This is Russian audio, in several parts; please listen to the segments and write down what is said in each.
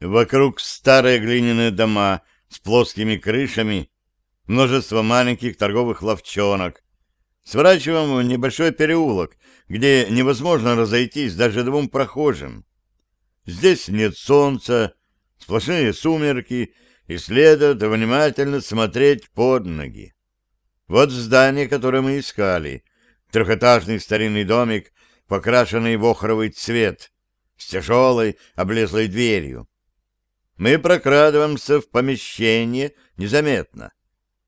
Вокруг старые глиняные дома с плоскими крышами, множество маленьких торговых ловчонок. Сворачиваем в небольшой переулок, где невозможно разойтись даже двум прохожим. Здесь нет солнца, сплошные сумерки, и следует внимательно смотреть под ноги. Вот здание, которое мы искали. Трехэтажный старинный домик, покрашенный в охровый цвет, с тяжелой облезлой дверью. Мы прокрадываемся в помещение незаметно.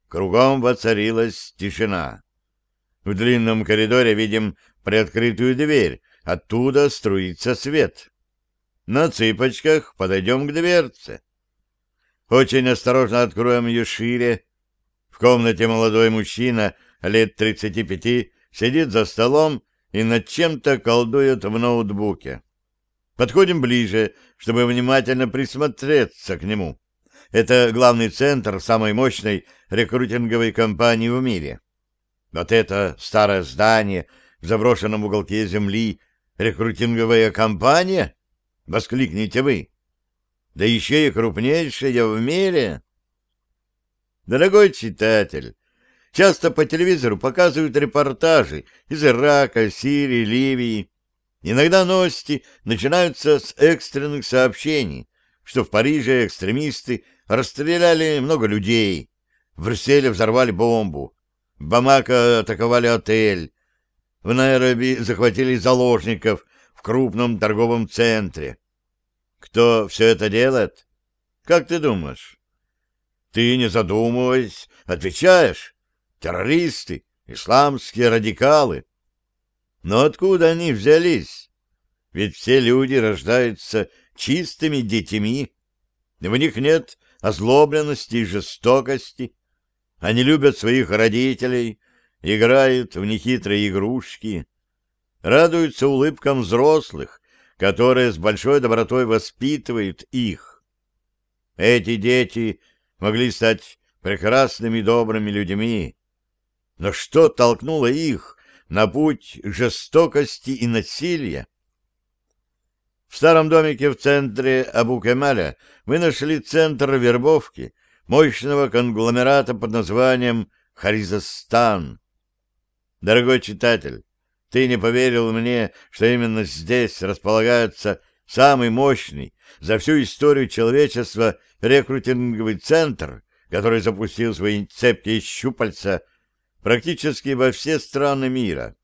Кругом воцарилась тишина. В длинном коридоре видим приоткрытую дверь, оттуда струится свет. На цыпочках подойдем к дверце. Очень осторожно откроем ее шире. В комнате молодой мужчина лет 35 сидит за столом и над чем-то колдует в ноутбуке. Подходим ближе, чтобы внимательно присмотреться к нему. Это главный центр самой мощной рекрутинговой компании в мире. Вот это старое здание в заброшенном уголке земли — рекрутинговая компания? Воскликните вы. Да еще и крупнейшая в мире. Дорогой читатель, часто по телевизору показывают репортажи из Ирака, Сирии, Ливии. Иногда новости начинаются с экстренных сообщений, что в Париже экстремисты расстреляли много людей, в Брюсселе взорвали бомбу, в Бамако атаковали отель, в Найроби захватили заложников в крупном торговом центре. Кто все это делает? Как ты думаешь? Ты, не задумываясь, отвечаешь. Террористы, исламские радикалы. Но откуда они взялись? Ведь все люди рождаются чистыми детьми. В них нет озлобленности и жестокости. Они любят своих родителей, играют в нехитрые игрушки, радуются улыбкам взрослых, которые с большой добротой воспитывают их. Эти дети могли стать прекрасными добрыми людьми, но что толкнуло их на путь жестокости и насилия? В старом домике в центре Абу-Кемаля мы нашли центр вербовки мощного конгломерата под названием Харизостан. Дорогой читатель, ты не поверил мне, что именно здесь располагается самый мощный за всю историю человечества рекрутинговый центр, который запустил свои цепкие щупальца практически во все страны мира.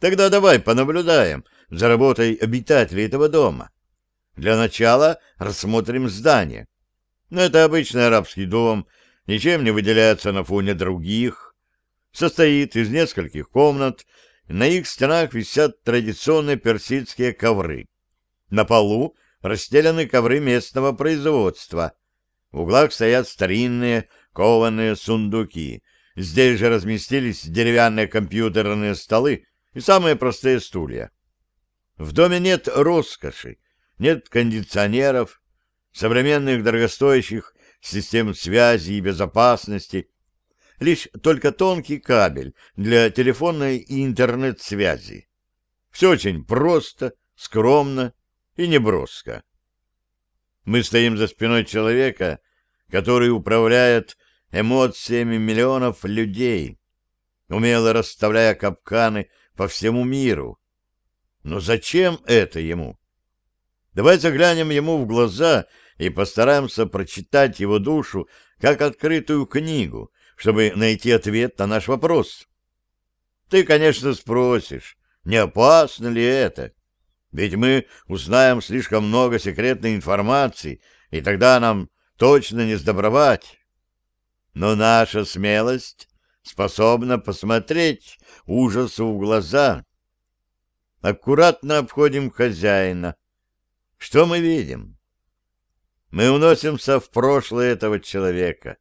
Тогда давай понаблюдаем за работой обитателей этого дома. Для начала рассмотрим здание. Но это обычный арабский дом, ничем не выделяется на фоне других. Состоит из нескольких комнат, на их стенах висят традиционные персидские ковры. На полу расстелены ковры местного производства. В углах стоят старинные кованые сундуки. Здесь же разместились деревянные компьютерные столы и самые простые стулья. В доме нет роскоши, нет кондиционеров, современных дорогостоящих систем связи и безопасности, лишь только тонкий кабель для телефонной и интернет-связи. Все очень просто, скромно и неброско. Мы стоим за спиной человека, который управляет эмоциями миллионов людей, умело расставляя капканы по всему миру. Но зачем это ему? Давай заглянем ему в глаза и постараемся прочитать его душу как открытую книгу, чтобы найти ответ на наш вопрос. Ты, конечно, спросишь, не опасно ли это? Ведь мы узнаем слишком много секретной информации, и тогда нам точно не сдобровать. Но наша смелость способна посмотреть ужасу в глаза. Аккуратно обходим хозяина. Что мы видим? Мы уносимся в прошлое этого человека.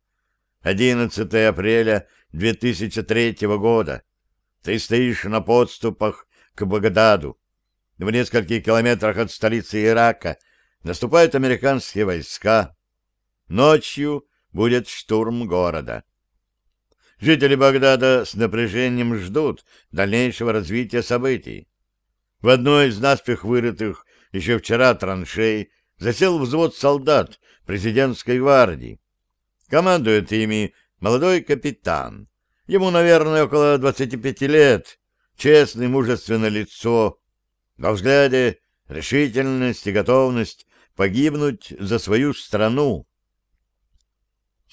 11 апреля 2003 года. Ты стоишь на подступах к Багдаду. В нескольких километрах от столицы Ирака наступают американские войска. Ночью будет штурм города. Жители Багдада с напряжением ждут дальнейшего развития событий. В одной из наспех вырытых еще вчера траншей засел взвод солдат президентской гвардии. Командует ими молодой капитан. Ему, наверное, около 25 лет, честное, мужественное лицо. Во взгляде решительность и готовность погибнуть за свою страну.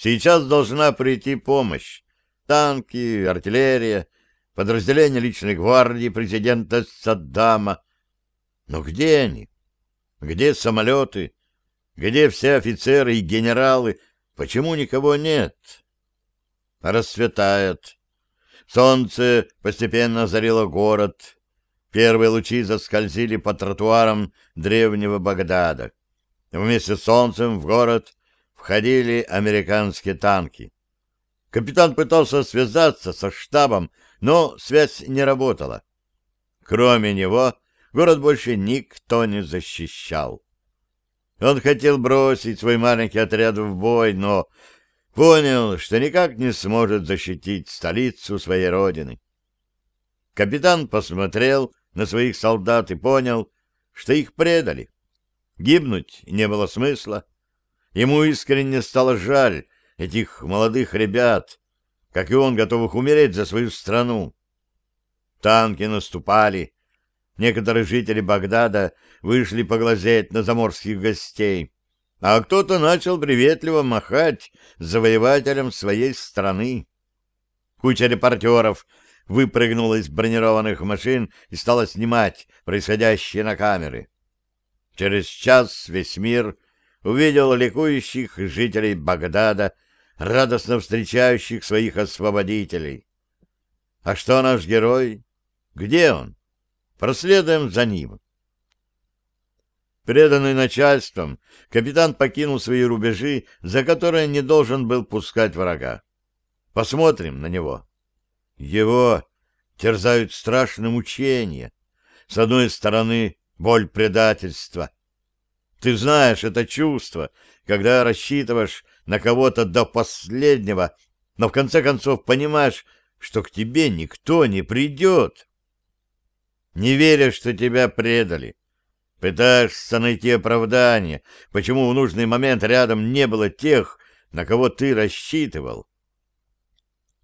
Сейчас должна прийти помощь. Танки, артиллерия, подразделения личной гвардии президента Саддама. Но где они? Где самолеты? Где все офицеры и генералы? Почему никого нет? Рассветает. Солнце постепенно озарило город. Первые лучи заскользили по тротуарам древнего Багдада. Вместе с солнцем в город входили американские танки. Капитан пытался связаться со штабом, но связь не работала. Кроме него, город больше никто не защищал. Он хотел бросить свой маленький отряд в бой, но понял, что никак не сможет защитить столицу своей родины. Капитан посмотрел на своих солдат и понял, что их предали. Гибнуть не было смысла. Ему искренне стало жаль этих молодых ребят, как и он, готовых умереть за свою страну. Танки наступали. Некоторые жители Багдада вышли поглазеть на заморских гостей, а кто-то начал приветливо махать завоевателям своей страны. Куча репортеров выпрыгнула из бронированных машин и стала снимать происходящее на камеры. Через час весь мир увидел ликующих жителей Багдада, радостно встречающих своих освободителей. А что наш герой? Где он? Проследуем за ним. Преданный начальством, капитан покинул свои рубежи, за которые не должен был пускать врага. Посмотрим на него. Его терзают страшные мучения. С одной стороны, боль предательства. Ты знаешь это чувство, когда рассчитываешь на кого-то до последнего, но в конце концов понимаешь, что к тебе никто не придет. Не веришь, что тебя предали. Пытаешься найти оправдание, почему в нужный момент рядом не было тех, на кого ты рассчитывал.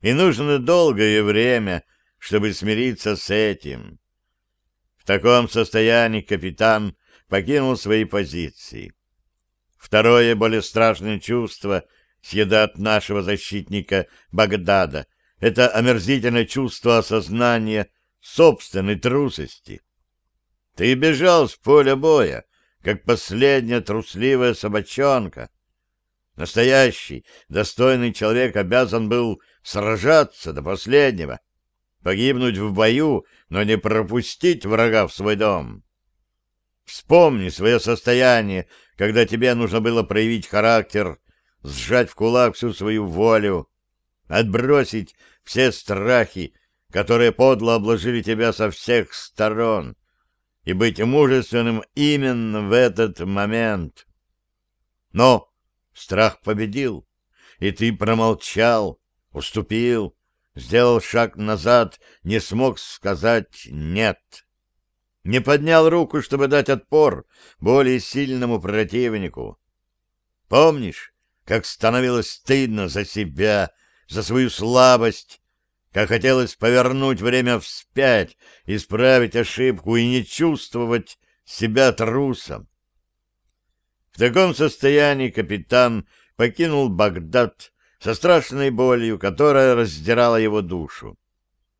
И нужно долгое время, чтобы смириться с этим. В таком состоянии капитан покинул свои позиции. Второе, более страшное чувство съедат нашего защитника Багдада. Это омерзительное чувство осознания собственной трусости. Ты бежал с поля боя, как последняя трусливая собачонка. Настоящий, достойный человек обязан был сражаться до последнего, погибнуть в бою, но не пропустить врага в свой дом. Вспомни свое состояние, когда тебе нужно было проявить характер, сжать в кулак всю свою волю, отбросить все страхи, которые подло обложили тебя со всех сторон, и быть мужественным именно в этот момент. Но страх победил, и ты промолчал, уступил, сделал шаг назад, не смог сказать «нет». Не поднял руку, чтобы дать отпор более сильному противнику. Помнишь, как становилось стыдно за себя, за свою слабость, как хотелось повернуть время вспять, исправить ошибку и не чувствовать себя трусом. В таком состоянии капитан покинул Багдад со страшной болью, которая раздирала его душу.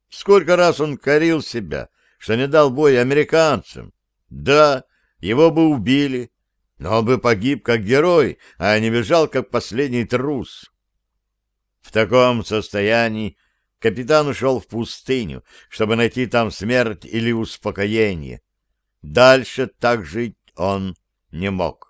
Сколько раз он корил себя, что не дал бой американцам. Да, его бы убили, но он бы погиб как герой, а не бежал как последний трус. В таком состоянии капитан ушел в пустыню, чтобы найти там смерть или успокоение. Дальше так жить он не мог.